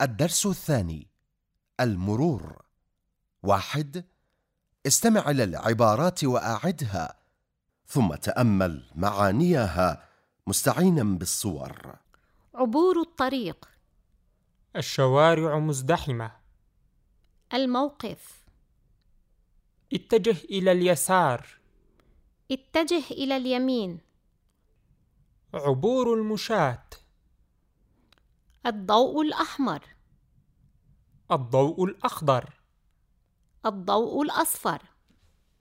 الدرس الثاني المرور. واحد استمع إلى العبارات وأعدها ثم تأمل معانيها مستعينا بالصور. عبور الطريق. الشوارع مزدحمة. الموقف. اتجه إلى اليسار. اتجه إلى اليمين. عبور المشاة. الضوء الأحمر. الضوء الأخضر. الضوء الأصفر.